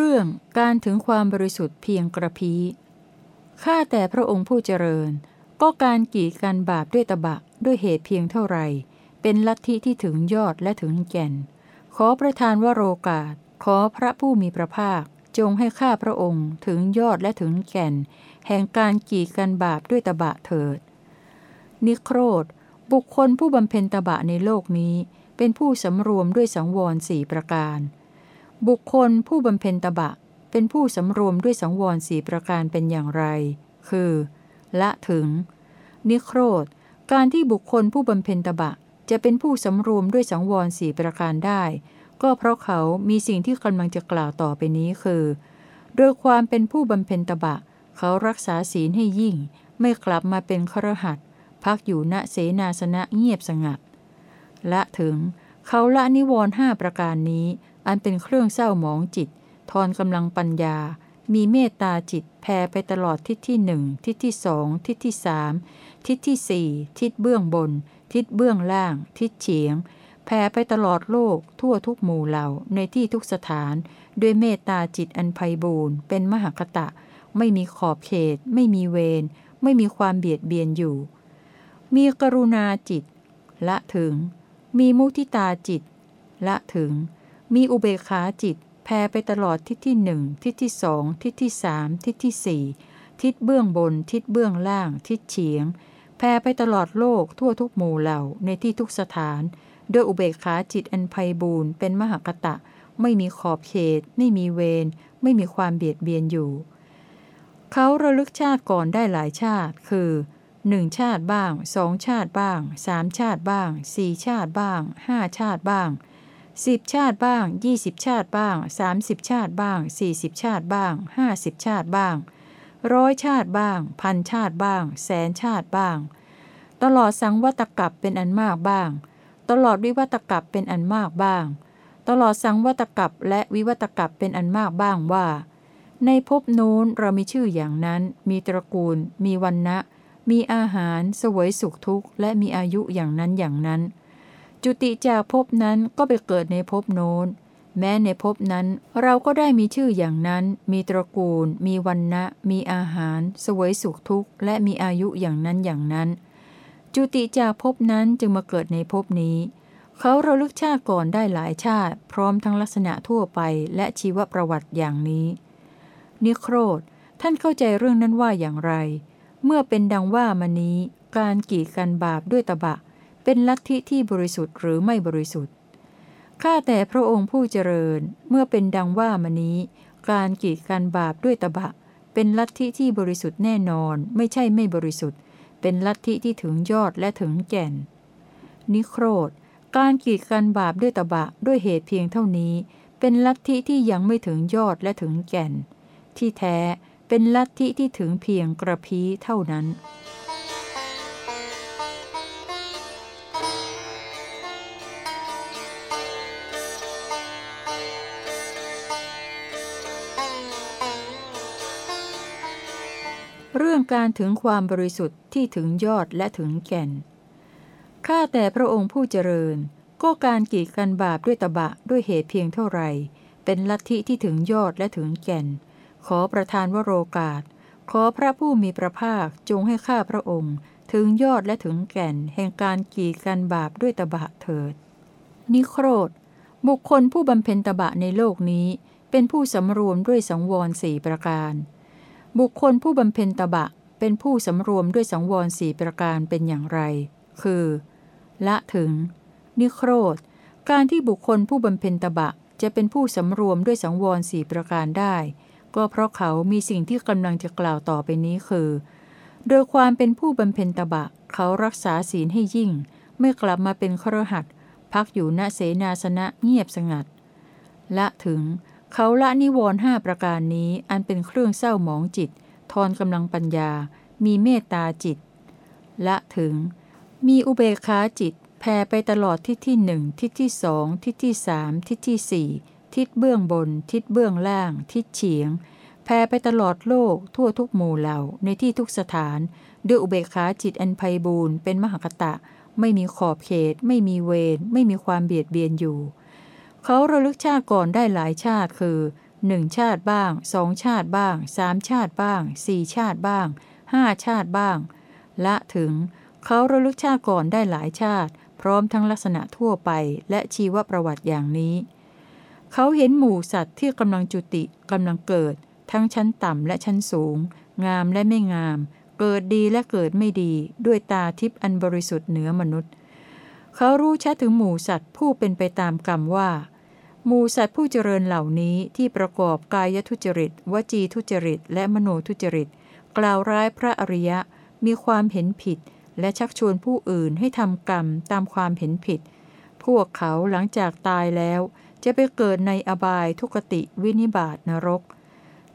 เรื่องการถึงความบริสุทธิ์เพียงกระพีข้าแต่พระองค์ผู้เจริญ ก็การกีดกันบาปด้วยตบะด้วยเหตุเพียงเท่าไหร่ เป็นลัทธิที่ถึงยอดและถึงแก่น ขอประทานวโรกาส ขอพระผู้มีพระภาค จงให้ข้าพระองค์ถึงยอดและถึงแก่น แห่งการกีดกันบาปด้วยตบะเถิด นิโครธ บุคคลผู้บำเพ็ญตบะในโลกนี้ เป็นผู้สำรวมด้วยสังวรสี่ประการ บุคคลผู้บำเพ็ญตบะ เป็นผู้สำรวมด้วยสังวรสี่ประการเป็นอย่างไร คือ ละถึง นิโครธ การที่บุคคลผู้บำเพ็ญตบะ จะเป็นผู้สำรวมด้วยสังวรสี่ประการได้ ก็เพราะเขามีสิ่งที่กำลังจะกล่าวต่อไปนี้คือ โดยความเป็นผู้บำเพ็ญตบะ เขารักษาศีลให้ยิ่ง ไม่กลับมาเป็นครหัสพักอยู่ณเสนาสนะเงียบสงัด ละถึง เขาละนิวรณ์ห้าประการนี้ อันเป็นเครื่องเศร้าหมองจิต ทอนกำลังปัญญา มีเมตตาจิตแผ่ไปตลอดทิศที่หนึ่งทิศที่สองทิศที่สามทิศที่สี่ทิศเบื้องบน ทิศเบื้องล่าง ทิศเฉียงแผ่ไปตลอดโลกทั่วทุกหมู่เหล่าในที่ทุกสถาน ด้วยเมตตาจิตอันไพบูรณ์เป็นมหคตะ ไม่มีขอบเขต ไม่มีเวรไม่มีความเบียดเบียนอยู่ มีกรุณาจิต ละถึง มีมุทิตาจิต ละถึง มีอุเบกขาจิตแผ่ไปตลอดทิศที่หนึ่งทิศที่สองทิศที่สามทิศที่สี่ทิศเบื้องบน ทิศเบื้องล่าง ทิศเฉียงแผ่ไปตลอดโลกทั่วทุกหมู่เหล่าในที่ทุกสถาน ด้วยอุเบกขาจิตอันไพบูรณ์เป็นมหากตะ ไม่มีขอบเขต ไม่มีเวรไม่มีความเบียดเบียนอยู่ เขาระลึกชาติก่อนได้หลายชาติ คือหนึ่งชาติบ้างสองชาติบ้างสามชาติบ้างสี่ชาติบ้างห้าชาติบ้าง สิบชาติบ้างยี่สิบชาติบ้างสามสิบชาติบ้างสี่สิบชาติบ้างห้าสิบชาติบ้างร้อยชาติบ้าง พันชาติบ้าง แสนชาติบ้าง ตลอดสังวัตกับเป็นอันมากบ้าง ตลอดวิวัตกับเป็นอันมากบ้าง ตลอดสังวัตกับและวิวัตกับเป็นอันมากบ้างว่า ในภพนู้นเรามีชื่ออย่างนั้น มีตระกูล มีวันนะมีอาหารสวยสุขทุกข์ และมีอายุอย่างนั้นอย่างนั้น จุติจากภพนั้นก็ไปเกิดในภพโน้น แม้ในภพนั้นเราก็ได้มีชื่ออย่างนั้น มีตระกูล มีวันนะมีอาหาร สวยสุขทุกข์ และมีอายุอย่างนั้นอย่างนั้น จุติจากภพนั้นจึงมาเกิดในภพนี้ เขาระลึกชาติก่อนได้หลายชาติ พร้อมทั้งลักษณะทั่วไปและชีวประวัติอย่างนี้ นิโครธ ท่านเข้าใจเรื่องนั้นว่าอย่างไร เมื่อเป็นดังว่ามานี้ การกีดกันบาปด้วยตบะ เป็นลัทธิที่บริสุทธิ์หรือไม่บริสุทธิ์ ข้าแต่พระองค์ผู้เจริญเมื่อเป็นดังว่ามานี้ การกีดกันบาปด้วยตบะ เป็นลัทธิที่บริสุทธิ์แน่นอน ไม่ใช่ไม่บริสุทธิ์ เป็นลัทธิที่ถึงยอดและถึงแก่น นิโครธ การกีดกันบาปด้วยตบะด้วยเหตุเพียงเท่านี้ เป็นลัทธิที่ยังไม่ถึงยอดและถึงแก่น ที่แท้เป็นลัทธิที่ถึงเพียงกระพี้เท่านั้น เรื่องการถึงความบริสุทธิ์ที่ถึงยอดและถึงแก่น ข้าแต่พระองค์ผู้เจริญ ก็การกีดกันบาปด้วยตบะด้วยเหตุเพียงเท่าไรเป็นลัทธิที่ถึงยอดและถึงแก่น ขอประทานวโรกาส ขอพระผู้มีพระภาคจงให้ข้าพระองค์ ถึงยอดและถึงแก่น แห่งการกีดกันบาปด้วยตบะเถิด นิโครธ บุคคลผู้บำเพ็ญตบะในโลกนี้ เป็นผู้สำรวมด้วยสังวรสี่ประการ บุคคลผู้บำเพ็ญตบะเป็นผู้สำรวมด้วยสังวรสี่ประการเป็นอย่างไร คือ ละถึง นิโครธ การที่บุคคลผู้บำเพ็ญตบะจะเป็นผู้สำรวมด้วยสังวรสี่ประการได้ ก็เพราะเขามีสิ่งที่กำลังจะกล่าวต่อไปนี้คือ โดยความเป็นผู้บำเพ็ญตบะ เขารักษาศีลให้ยิ่ง ไม่กลับมาเป็นครหัดพักอยู่ณเสนาสนะเงียบสงัด ละถึง เขาละนิวรณ์ห้าประการนี้อันเป็นเครื่องเศร้าหมองจิต ทอนกำลังปัญญา มีเมตตาจิต ละถึง มีอุเบกขาจิตแผ่ไปตลอดทิศที่หนึ่งทิศที่สองทิศที่สามทิศที่สี่ทิศเบื้องบน ทิศเบื้องล่าง ทิศเฉียงแผ่ไปตลอดโลกทั่วทุกหมู่เหล่าในที่ทุกสถาน ด้วยอุเบกขาจิตอันไพบูรณ์เป็นมหากตะ ไม่มีขอบเขต ไม่มีเวรไม่มีความเบียดเบียนอยู่ เขาระลึกชาติก่อนได้หลายชาติคือหนึ่งชาติบ้างสองชาติบ้างสามชาติบ้างสี่ชาติบ้างห้าชาติบ้าง ละถึง เขาระลึกชาติก่อนได้หลายชาติ พร้อมทั้งลักษณะทั่วไปและชีวประวัติอย่างนี้ เขาเห็นหมู่สัตว์ที่กำลังจุติกำลังเกิด ทั้งชั้นต่ำและชั้นสูง งามและไม่งาม เกิดดีและเกิดไม่ดี ด้วยตาทิพย์อันบริสุทธิ์เหนือมนุษย์ เขารู้ชัดถึงหมู่สัตว์ผู้เป็นไปตามกรรมว่า มูสัตว์ผู้เจริญเหล่านี้ที่ประกอบกายทุจริต วจีทุจริต และมโนทุจริต กล่าวร้ายพระอริยะ มีความเห็นผิด และชักชวนผู้อื่นให้ทำกรรมตามความเห็นผิด พวกเขาหลังจากตายแล้ว จะไปเกิดในอบายทุกติวินิบาตนรก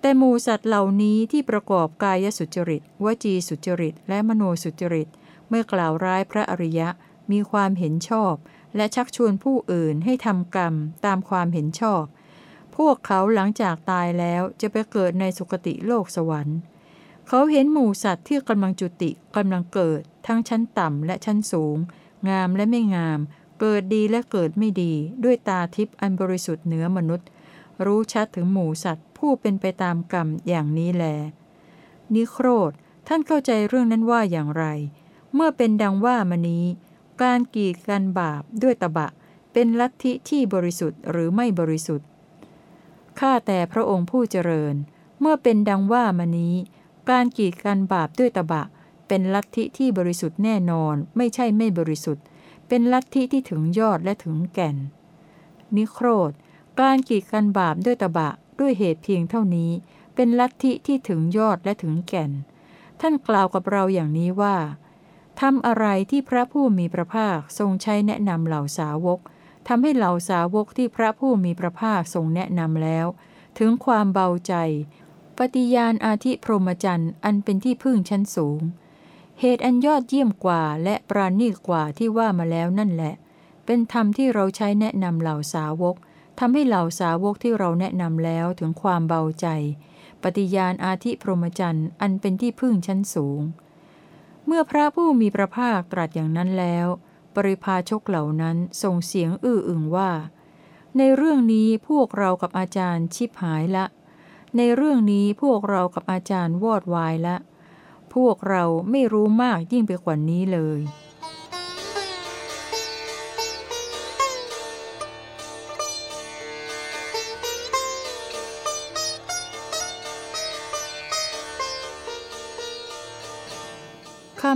แต่มูสัตว์เหล่านี้ที่ประกอบกายสุจริต วจีสุจริต และมโนสุจริต เมื่อกล่าวร้ายพระอริยะ มีความเห็นชอบ และชักชวนผู้อื่นให้ทำกรรมตามความเห็นชอบ พวกเขาหลังจากตายแล้วจะไปเกิดในสุคติโลกสวรรค์ เขาเห็นหมู่สัตว์ที่กำลังจุติกำลังเกิด ทั้งชั้นต่ำและชั้นสูง งามและไม่งาม เกิดดีและเกิดไม่ดี ด้วยตาทิพย์อันบริสุทธิ์เหนือมนุษย์ รู้ชัดถึงหมู่สัตว์ผู้เป็นไปตามกรรมอย่างนี้แล นิโครธท่านเข้าใจเรื่องนั้นว่าอย่างไร เมื่อเป็นดังว่ามานี้ การกีดกันบาปด้วยตบะ เป็นลัทธิที่บริสุทธิ์หรือไม่บริสุทธิ์ ข้าแต่พระองค์ผู้เจริญ เมื่อเป็นดังว่ามานี้ การกีดกันบาปด้วยตบะ เป็นลัทธิที่บริสุทธิ์แน่นอน ไม่ใช่ไม่บริสุทธิ์ เป็นลัทธิที่ถึงยอดและถึงแก่น นิโครธ การกีดกันบาปด้วยตบะ ด้วยเหตุเพียงเท่านี้ เป็นลัทธิที่ถึงยอดและถึงแก่น ท่านกล่าวกับเราอย่างนี้ว่า ทำอะไรที่พระผู้มีพระภาคทรงใช้แนะนำเหล่าสาวกทำให้เหล่าสาวกที่พระผู้มีพระภาคทรงแนะนำแล้ว ถึงความเบาใจ ปฏิญาณอาธิพรหมจรรย์อันเป็นที่พึ่งชั้นสูง เหตุอันยอดเยี่ยมกว่าและปราณีกว่าที่ว่ามาแล้วนั่นแหละ เป็นธรรมที่เราใช้แนะนำเหล่าสาวกทำให้เหล่าสาวกที่เราแนะนำแล้วถึงความเบาใจ ปฏิญาณอาธิพรหมจรรย์อันเป็นที่พึ่งชั้นสูง เมื่อพระผู้มีพระภาคตรัสอย่างนั้นแล้ว ปริพาชกเหล่านั้นส่งเสียงอื้ออึงว่า ในเรื่องนี้พวกเรากับอาจารย์ชิบหายละ ในเรื่องนี้พวกเรากับอาจารย์วอดวายละ พวกเราไม่รู้มากยิ่งไปกว่านี้เลย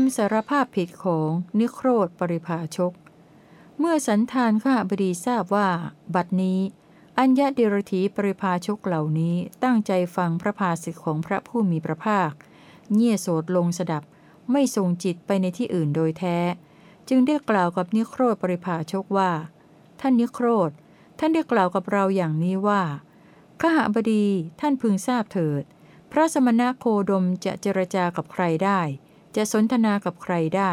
ำสารภาพผิดของนิโครธปริภาชก เมื่อสันธานข้าบดีทราบว่า บัดนี้ อัญญาเดรธีปริภาชกเหล่านี้ตั้งใจฟังพระภาสิทธิของพระผู้มีพระภาค เงี่ยโสดลงสดับ ไม่ทรงจิตไปในที่อื่นโดยแท้ จึงได้กล่าวกับนิโครธปริภาชกว่า ท่านนิโครธ ท่านได้กล่าวกับเราอย่างนี้ว่าข้าบดีท่านพึงทราบเถิด พระสมณโคดมจะเจรจากับใครได้ จะสนทนากับใครได้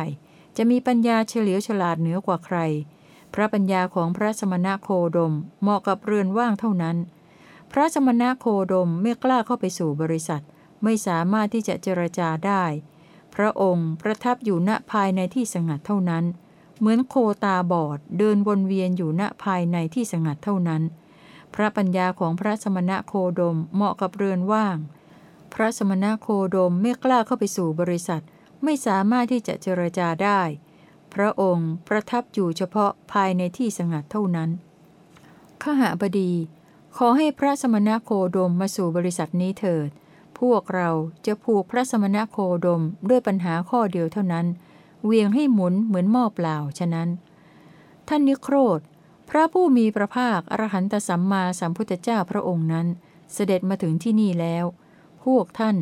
จะมีปัญญาเฉลียวฉลาดเหนือกว่าใคร พระปัญญาของพระสมณะโคดมเหมาะกับเรือนว่างเท่านั้น พระสมณะโคดมไม่กล้าเข้าไปสู่บริษัท ไม่สามารถที่จะเจรจาได้ พระองค์ประทับอยู่ณภายในที่สงัดเท่านั้น เหมือนโคตาบอดเดินวนเวียนอยู่ณภายในที่สงัดเท่านั้น พระปัญญาของพระสมณะโคดมเหมาะกับเรือนว่างพระสมณะโคดมไม่กล้าเข้าไปสู่บริษัท ไม่สามารถที่จะเจรจาได้ พระองค์ประทับอยู่เฉพาะภายในที่สงัดเท่านั้นขหาบดี ขอให้พระสมณโคดมมาสู่บริษัทนี้เถิด พวกเราจะผูกพระสมณโคดมด้วยปัญหาข้อเดียวเท่านั้น เวียงให้หมุนเหมือนหม้อเปล่าฉะนั้น ท่านนิโครธ พระผู้มีพระภาค อรหันตสัมมาสัมพุทธเจ้าพระองค์นั้น เสด็จมาถึงที่นี่แล้ว พวกท่าน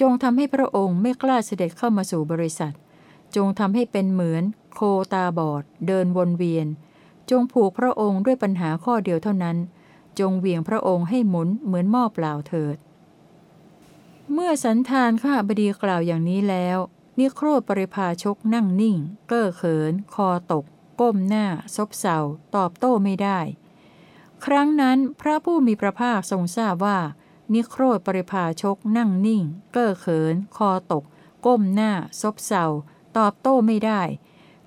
จงทำให้พระองค์ไม่กล้าเสด็จเข้ามาสู่บริษัท จงทำให้เป็นเหมือน โคตาบอด เดินวนเวียน จงผูกพระองค์ด้วยปัญหาข้อเดียวเท่านั้น จงเหวี่ยงพระองค์ให้หมุนเหมือนหม้อเปล่าเถิด เมื่อสันธานข้าบดีกล่าวอย่างนี้แล้ว นิโครปริพาชกนั่งนิ่ง เก้อเขิน คอตก ก้มหน้า ซบเซาตอบโต้ไม่ได้ ครั้งนั้นพระผู้มีพระภาคทรงทราบว่า นิโครธปริภาชกนั่งนิ่ง เก้อเขิน คอตก ก้มหน้า ซบเซาตอบโต้ไม่ได้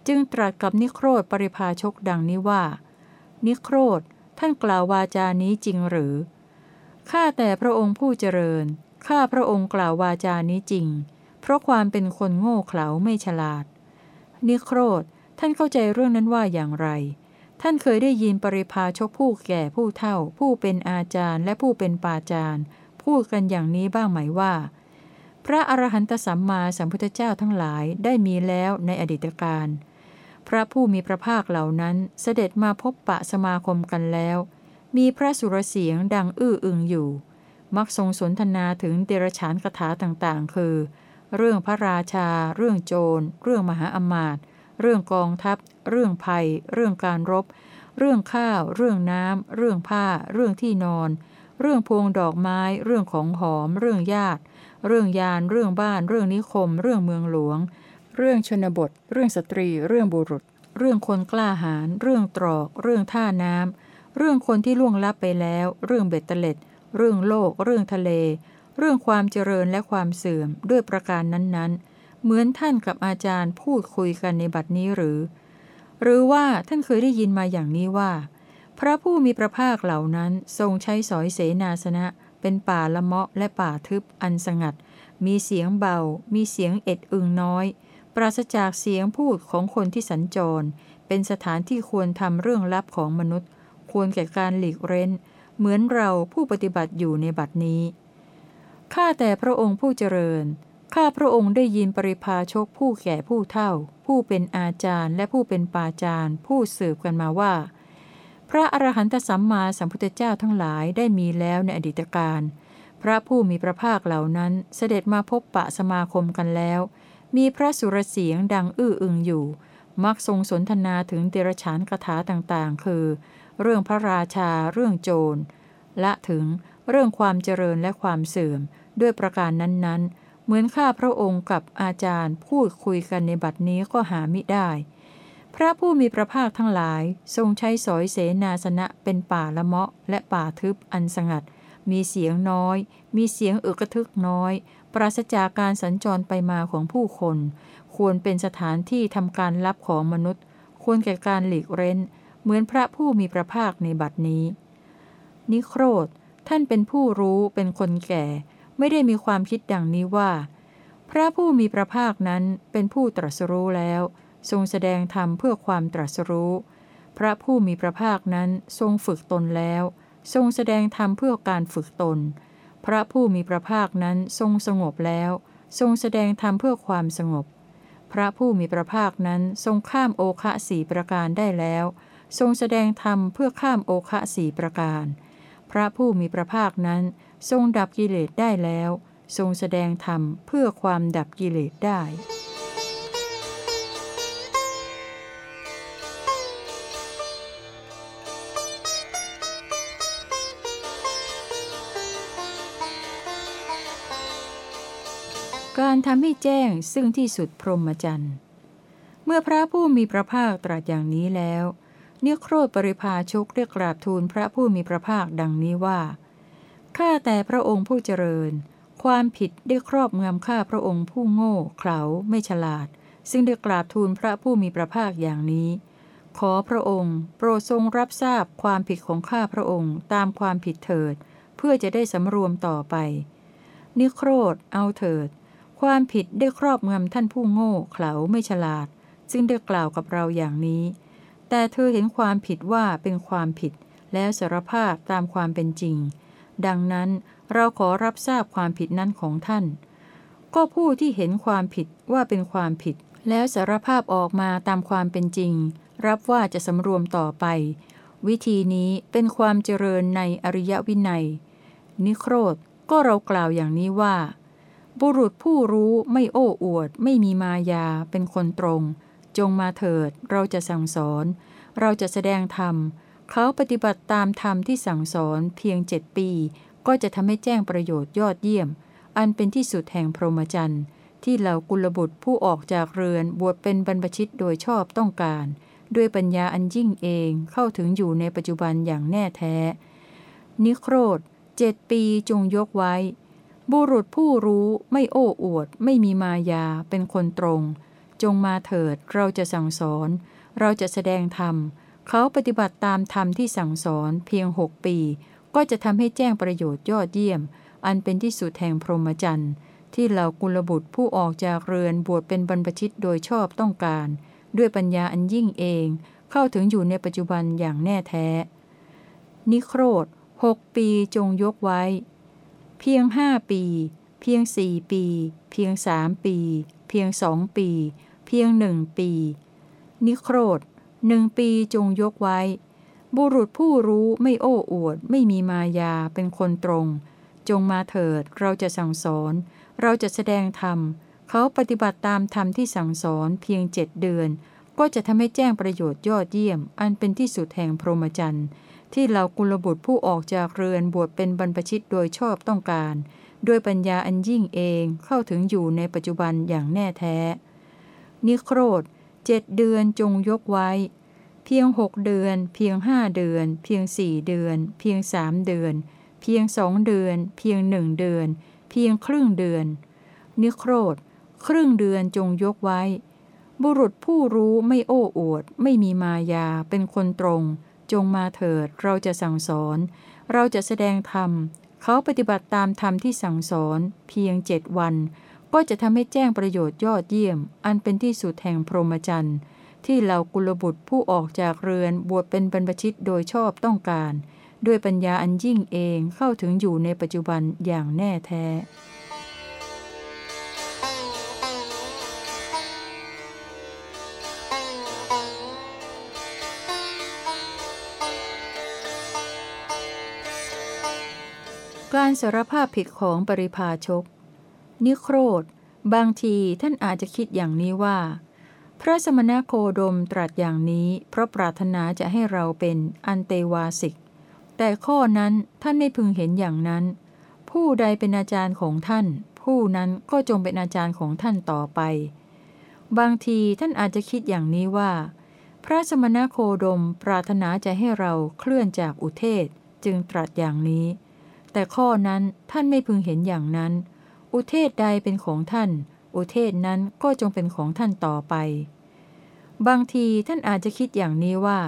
จึงตรัสกับนิโครธปริภาชกดังนี้ว่า นิโครธท่านกล่าววาจานี้จริงหรือข้าแต่พระองค์ผู้เจริญข้าพระองค์กล่าววาจานี้จริง เพราะความเป็นคนโง่เขลาไม่ฉลาด นิโครธท่านเข้าใจเรื่องนั้นว่าอย่างไร ท่านเคยได้ยินปริพาชกผู้แก่ผู้เฒ่า ผู้เป็นอาจารย์และผู้เป็นปาจารย์ พูดกันอย่างนี้บ้างไหมว่า พระอรหันตสัมมาสัมพุทธเจ้าทั้งหลายได้มีแล้วในอดีตการ พระผู้มีพระภาคเหล่านั้นเสด็จมาพบปะสมาคมกันแล้ว มีพระสุรเสียงดังอื้ออึงอยู่ มักทรงสนทนาถึงเดรฉานคาถาต่างๆ คือ เรื่องพระราชา เรื่องโจร เรื่องมหาอมาตย์ เรื่องกองทัพ เรื่องภัย เรื่องการรบ เรื่องข้าว เรื่องน้ำ เรื่องผ้า เรื่องที่นอน เรื่องพวงดอกไม้ เรื่องของหอม เรื่องญาติ เรื่องยาน เรื่องบ้าน เรื่องนิคม เรื่องเมืองหลวง เรื่องชนบท เรื่องสตรี เรื่องบุรุษ เรื่องคนกล้าหาญ เรื่องตรอก เรื่องท่าน้ำ เรื่องคนที่ล่วงลับไปแล้ว เรื่องเบ็ดเตล็ด เรื่องโลก เรื่องทะเล เรื่องความเจริญและความเสื่อม ด้วยประการนั้นๆ เหมือนท่านกับอาจารย์พูดคุยกันในบัดนี้หรือ หรือว่าท่านเคยได้ยินมาอย่างนี้ว่า พระผู้มีพระภาคเหล่านั้นทรงใช้สอยเสนาสนะ เป็นป่าละเมาะและป่าทึบอันสงัด มีเสียงเบา มีเสียงเอ็ดอึงน้อย ปราศจากเสียงพูดของคนที่สัญจร เป็นสถานที่ควรทำเรื่องลับของมนุษย์ ควรแก่การหลีกเร้น เหมือนเราผู้ปฏิบัติอยู่ในบัดนี้ข้าแต่พระองค์ผู้เจริญ ข้าพระองค์ได้ยินปริพาชกผู้แก่ผู้เฒ่า ผู้เป็นอาจารย์และผู้เป็นปาจารย์ ผู้สืบกันมาว่า พระอรหันตสัมมาสัมพุทธเจ้าทั้งหลายได้มีแล้วในอดีตการพระผู้มีพระภาคเหล่านั้นเสด็จมาพบปะสมาคมกันแล้ว มีพระสุรเสียงดังอื้ออึงอยู่ มักทรงสนทนาถึงเดรฉานคาถาต่างๆ คือ เรื่องพระราชา เรื่องโจร และถึงเรื่องความเจริญและความเสื่อม ด้วยประการนั้นๆ เหมือนข้าพระองค์กับอาจารย์พูดคุยกันในบัดนี้ก็หามิได้ พระผู้มีพระภาคทั้งหลายทรงใช้สอยเสนาสนะเป็นป่าละเมาะและป่าทึบอันสงัด มีเสียงน้อย มีเสียงอึกระทึกน้อย ปราศจากการสัญจรไปมาของผู้คน ควรเป็นสถานที่ทำการลับของมนุษย์ ควรแก่การหลีกเร้น เหมือนพระผู้มีพระภาคในบัดนี้ นิโครธท่านเป็นผู้รู้เป็นคนแก่ ไม่ได้มีความคิดดังนี้ว่า พระผู้มีพระภาคนั้นเป็นผู้ตรัสรู้แล้ว ทรงแสดงธรรมเพื่อความตรัสรู้ พระผู้มีพระภาคนั้นทรงฝึกตนแล้ว ทรงแสดงธรรมเพื่อการฝึกตน พระผู้มีพระภาคนั้นทรงสงบแล้ว ทรงแสดงธรรมเพื่อความสงบ พระผู้มีพระภาคนั้นทรงข้ามโอคะสี่ประการได้แล้ว ทรงแสดงธรรมเพื่อข้ามโอคะสี่ประการ พระผู้มีพระภาคนั้น ทรงดับกิเลสได้แล้ว ทรงแสดงธรรมเพื่อความดับกิเลสได้ การทำให้แจ้งซึ่งที่สุดพรหมจรรย์เมื่อพระผู้มีพระภาคตรัสอย่างนี้แล้วเนื้อโครธปริพาชกเรียกกราบทูลพระผู้มีพระภาคดังนี้ว่า ข้าแต่พระองค์ผู้เจริญ ความผิดได้ครอบงำข้าพระองค์ผู้โง่เขลาไม่ฉลาด ซึ่งได้กราบทูลพระผู้มีพระภาคอย่างนี้ ขอพระองค์ โปรดทรงรับทราบความผิดของข้าพระองค์ตามความผิดเถิด เพื่อจะได้สำรวมต่อไป นิโครธเอาเถิด ความผิดได้ครอบงำท่านผู้โง่เขลาไม่ฉลาด ซึ่งได้กล่าวกับเราอย่างนี้ แต่เธอเห็นความผิดว่าเป็นความผิด แล้วสารภาพตามความเป็นจริง ดังนั้นเราขอรับทราบความผิดนั้นของท่าน ก็ผู้ที่เห็นความผิดว่าเป็นความผิด แล้วสารภาพออกมาตามความเป็นจริง รับว่าจะสำรวมต่อไป วิธีนี้เป็นความเจริญในอริยวินัย นิโครธก็เรากล่าวอย่างนี้ว่า บุรุษผู้รู้ไม่โอ้อวด ไม่มีมายาเป็นคนตรง จงมาเถิด เราจะสั่งสอน เราจะแสดงธรรม เขาปฏิบัติตามธรรมที่สั่งสอนเพียงเจ็ดปี ก็จะทำให้แจ้งประโยชน์ยอดเยี่ยม อันเป็นที่สุดแห่งพรหมจรรย์ที่เหล่ากุลบุตรผู้ออกจากเรือนบวชเป็นบรรพชิตโดยชอบต้องการ ด้วยปัญญาอันยิ่งเองเข้าถึงอยู่ในปัจจุบันอย่างแน่แท้ นิโครธเจ็ดปีจงยกไว้ บุรุษผู้รู้ไม่โอ้อวด ไม่มีมายาเป็นคนตรง จงมาเถิดเราจะสั่งสอน เราจะแสดงธรรม เขาปฏิบัติตามธรรมที่สั่งสอนเพียงหกปี ก็จะทำให้แจ้งประโยชน์ยอดเยี่ยม อันเป็นที่สุดแห่งพรหมจรรย์ที่เหล่ากุลบุตรผู้ออกจากเรือนบวชเป็นบรรพชิตโดยชอบต้องการ ด้วยปัญญาอันยิ่งเอง เข้าถึงอยู่ในปัจจุบันอย่างแน่แท้ นิโครธหกปีจงยกไว้ เพียงห้าปี เพียงสี่ปี เพียงสามปี เพียงสองปี เพียงหนึ่งปี นิโครธ หนึ่งปีจงยกไว้ บุรุษผู้รู้ไม่โอ้อวด ไม่มีมายาเป็นคนตรง จงมาเถิดเราจะสั่งสอน เราจะแสดงธรรม เขาปฏิบัติตามธรรมที่สั่งสอนเพียงเจ็ดเดือน ก็จะทำให้แจ้งประโยชน์ยอดเยี่ยม อันเป็นที่สุดแห่งพรหมจรรย์ที่เหล่ากุลบุตรผู้ออกจากเรือนบวชเป็นบรรพชิตโดยชอบต้องการ ด้วยปัญญาอันยิ่งเองเข้าถึงอยู่ในปัจจุบันอย่างแน่แท้ นิโครธ เจ็ดเดือนจงยกไว้ เพียงหกเดือน เพียงห้าเดือน เพียงสี่เดือน เพียงสามเดือน เพียงสองเดือน เพียงหนึ่งเดือน เพียงครึ่งเดือน นิโครธ ครึ่งเดือนจงยกไว้ บุรุษผู้รู้ไม่โอ้อวด ไม่มีมายาเป็นคนตรง จงมาเถิดเราจะสั่งสอน เราจะแสดงธรรม เขาปฏิบัติตามธรรมที่สั่งสอน เพียงเจ็ดวัน ก็จะทำให้แจ้งประโยชน์ยอดเยี่ยม อันเป็นที่สุดแห่งพรหมจรรย์ที่เหล่ากุลบุตรผู้ออกจากเรือนบวชเป็นบรรพชิตโดยชอบต้องการ ด้วยปัญญาอันยิ่งเองเข้าถึงอยู่ในปัจจุบันอย่างแน่แท้ การสารภาพผิดของปริพาชก นิโครธ บางทีท่านอาจจะคิดอย่างนี้ว่า พระสมณโคดมตรัสอย่างนี้เพราะปรารถนาจะให้เราเป็นอันเตวาสิก แต่ข้อนั้นท่านไม่พึงเห็นอย่างนั้น ผู้ใดเป็นอาจารย์ของท่าน ผู้นั้นก็จงเป็นอาจารย์ของท่านต่อไป บางทีท่านอาจจะคิดอย่างนี้ว่า พระสมณโคดมปรารถนาจะให้เราเคลื่อนจากอุเทศจึงตรัสอย่างนี้ แต่ข้อนั้นท่านไม่พึงเห็นอย่างนั้น อุเทศใดเป็นของท่าน อุเทศนั้นก็จงเป็นของท่านต่อไป บางทีท่านอาจจะคิดอย่างนี้ว่า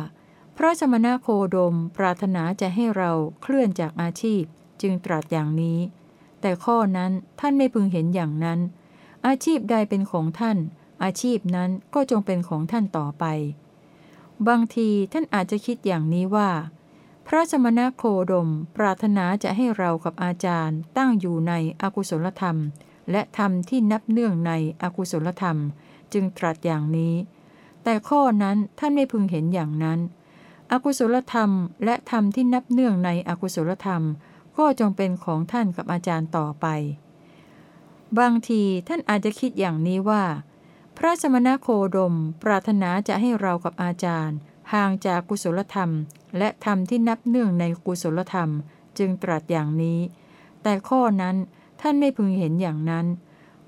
พระสมณโคดมปรารถนาจะให้เราเคลื่อนจากอาชีพจึงตรัสอย่างนี้ แต่ข้อนั้นท่านไม่พึงเห็นอย่างนั้น อาชีพใดเป็นของท่าน อาชีพนั้นก็จงเป็นของท่านต่อไป บางทีท่านอาจจะคิดอย่างนี้ว่า พระสมณโคดมปรารถนาจะให้เรากับอาจารย์ตั้งอยู่ในอกุศลธรรม และธรรมที่นับเนื่องในอกุศลธรรม จึงตรัสอย่างนี้ แต่ข้อนั้นท่านไม่พึงเห็นอย่างนั้น อกุศลธรรม และธรรมที่นับเนื่องในอกุศลธรรม ก็จงเป็นของท่านกับอาจารย์ต่อไป บางทีท่านอาจจะคิดอย่างนี้ว่า พระสมณโคดมปรารถนาจะให้เรากับอาจารย์ ห่างจากกุศลธรรม และธรรมที่นับเนื่องในกุศลธรรมจึงตรัสอย่างนี้ แต่ข้อนั้นท่านไม่พึงเห็นอย่างนั้น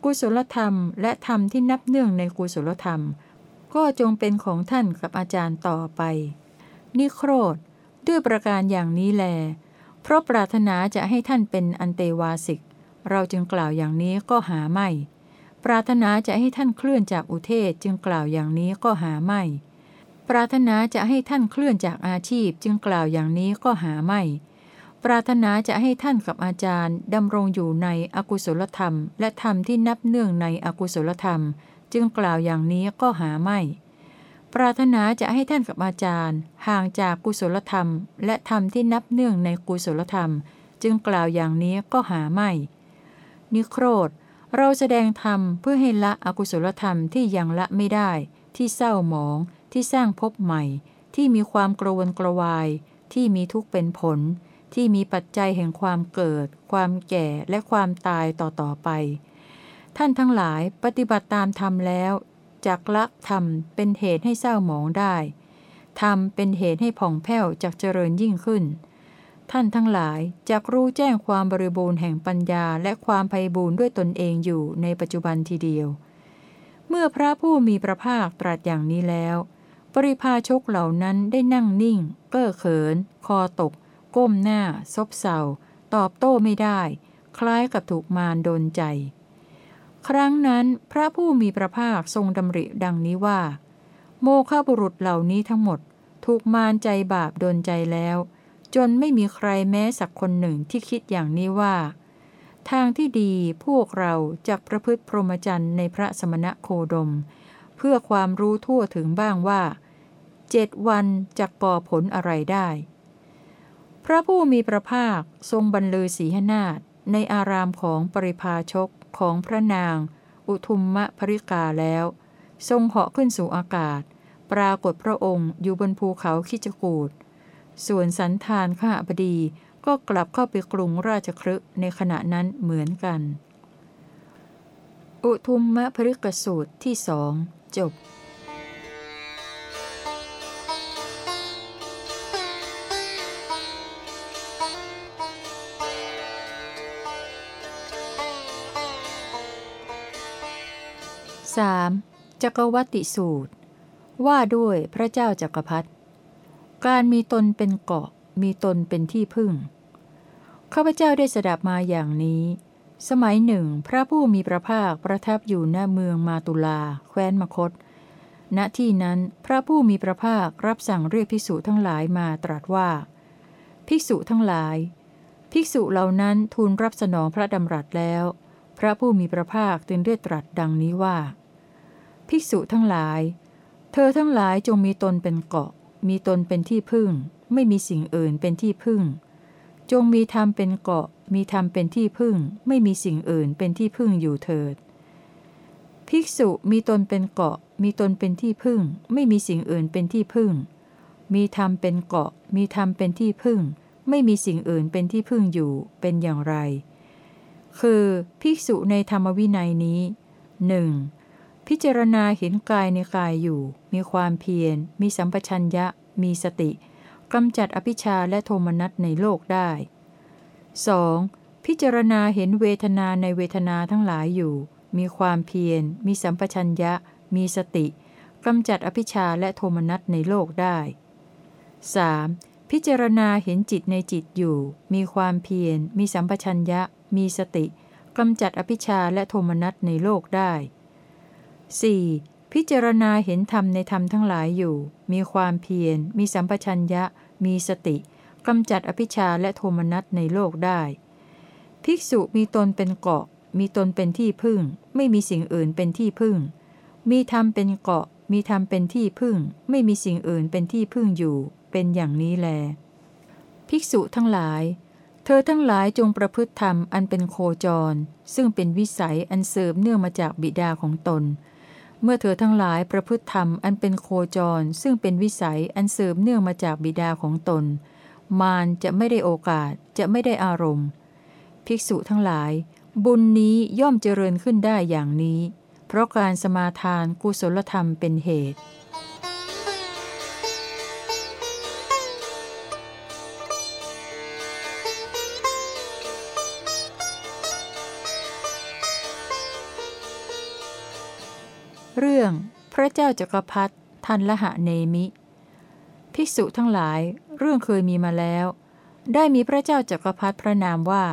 กุศลธรรมและธรรมที่นับเนื่องในกุศลธรรม ก็จงเป็นของท่านกับอาจารย์ต่อไป นิโครธ ด้วยประการอย่างนี้แล เพราะปรารถนาจะให้ท่านเป็นอันเตวาสิก เราจึงกล่าวอย่างนี้ก็หาไม่ ปรารถนาจะให้ท่านเคลื่อนจากอุเทศจึงกล่าวอย่างนี้ก็หาไม่ ปรารถนาจะให้ท่านเคลื่อนจากอาชีพจึงกล่าวอย่างนี้ก็หาไม่ ปรารถนาจะให้ท่านกับอาจารย์ดำรงอยู่ในอกุศลธรรม และธรรมที่นับเนื่องในอกุศลธรรม จึงกล่าวอย่างนี้ก็หาไม่ ปรารถนาจะให้ท่านกับอาจารย์ ห่างจากกุศลธรรม และธรรมที่นับเนื่องในกุศลธรรม จึงกล่าวอย่างนี้ก็หาไม่ นิโครธ เราแสดงธรรมเพื่อให้ละอกุศลธรรมที่ยังละไม่ได้ ที่เศร้าหมอง ที่สร้างพบใหม่ ที่มีความกระวนกระวาย ที่มีทุกข์เป็นผล ที่มีปัจจัยแห่งความเกิด ความแก่และความตายต่อต่อไป ท่านทั้งหลายปฏิบัติตามธรรมแล้วจากละธรรมเป็นเหตุให้เศร้าหมองได้ธรรมเป็นเหตุให้ผ่องแผ้วจากเจริญยิ่งขึ้น ท่านทั้งหลายจะรู้แจ้งความบริบูรณ์แห่งปัญญาและความไพ่บูรณ์ด้วยตนเองอยู่ในปัจจุบันทีเดียว เมื่อพระผู้มีพระภาคตรัสอย่างนี้แล้ว ปริพาชกเหล่านั้นได้นั่งนิ่ง เก้อเขิน คอตก ก้มหน้า ซบเซาตอบโต้ไม่ได้ คล้ายกับถูกมารดนใจ ครั้งนั้นพระผู้มีพระภาคทรงดำริดังนี้ว่า โมฆะบุรุษเหล่านี้ทั้งหมด ถูกมารใจบาปดนใจแล้วจจนไม่มีใครแม้สักคนหนึ่งที่คิดอย่างนี้ว่า ทางที่ดีพวกเราจะประพฤติพรหมจรรย์ในพระสมณะโคดม เพื่อความรู้ทั่วถึงบ้างว่า เจ็ดวันจะก่อผลอะไรได้ พระผู้มีพระภาคทรงบรรลือศีหนาฏในอารามของปริพาชกของพระนาง อุทุมมะภริกาแล้ว ทรงเหาะขึ้นสู่อากาศ ปรากฏพระองค์อยู่บนภูเขาคิจกูดส่วนสันธานข้าบดีก็กลับเข้าไปกรุงราชครึในขณะนั้นเหมือนกัน อุทุมมะภริกสูตรที่สองจบ 3. จักรวัติสูตร ว่าด้วยพระเจ้าจักรพรรดิการมีตนเป็นเกาะ มีตนเป็นที่พึ่งข้าพเจ้าได้สดับมาอย่างนี้ สมัยหนึ่ง พระผู้มีพระภาคประทับอยู่หน้าเมืองมาตุลา แคว้นมคต ณที่นั้นพระผู้มีพระภาครับสั่งเรียกภิกษุทั้งหลายมาตรัสว่า ภิกษุทั้งหลาย ภิกษุเหล่านั้นทูลรับสนองพระดำรัสแล้ว พระผู้มีพระภาคจึงได้ตรัสดังนี้ว่า ภิกษุทั้งหลาย เธอทั้งหลายจงมีตนเป็นเกาะ มีตนเป็นที่พึ่ง ไม่มีสิ่งอื่นเป็นที่พึ่ง จงมีธรรมเป็นเกาะ มีธรรมเป็นที่พึ่ง ไม่มีสิ่งอื่นเป็นที่พึ่งอยู่เถิด ภิกษุมีตนเป็นเกาะ มีตนเป็นที่พึ่ง ไม่มีสิ่งอื่นเป็นที่พึ่ง มีธรรมเป็นเกาะ มีธรรมเป็นที่พึ่ง ไม่มีสิ่งอื่นเป็นที่พึ่งอยู่ เป็นอย่างไร คือ ภิกษุในธรรมวินัยนี้หนึ่ง พิจารณาเห็นกายในกายอยู่ มีความเพียร มีสัมปชัญญะ มีสติกำจัดอภิชาและโทมนัสในโลกได้ 2. พิจารณาเห็นเวทนาในเวทนาทั้งหลายอยู่ มีความเพียร มีสัมปชัญญะ มีสติกำจัดอภิชาและโทมนัสในโลกได้ 3. พิจารณาเห็นจิตในจิตอยู่ มีความเพียร มีสัมปชัญญะ มีสติกำจัดอภิชาและโทมนัสในโลกได้ 4. พิจารณาเห็นธรรมในธรรมทั้งหลายอยู่ มีความเพียร มีสัมปชัญญะ มีสติกำจัดอภิชาและโทมนัสในโลกได้ ภิกษุมีตนเป็นเกาะ มีตนเป็นที่พึ่ง ไม่มีสิ่งอื่นเป็นที่พึ่ง มีธรรมเป็นเกาะ มีธรรมเป็นที่พึ่ง ไม่มีสิ่งอื่นเป็นที่พึ่งอยู่ เป็นอย่างนี้แล ภิกษุทั้งหลาย เธอทั้งหลายจงประพฤติธรรมอันเป็นโคจร ซึ่งเป็นวิสัยอันเสริมเนื่องมาจากบิดาของตน เมื่อเธอทั้งหลายประพฤติธรรมอันเป็นโคจร ซึ่งเป็นวิสัยอันเสริมเนื่องมาจากบิดาของตน มารจะไม่ได้โอกาสจะไม่ได้อารมณ์ ภิกษุทั้งหลาย บุญนี้ย่อมเจริญขึ้นได้อย่างนี้ เพราะการสมาทานกุศลธรรมเป็นเหตุ เรื่องพระเจ้าจักรพรรดิทันละหะเนมิ ภิกษุทั้งหลายเรื่องเคยมีมาแล้ว ได้มีพระเจ้าจักรพรรดิพระนามว่า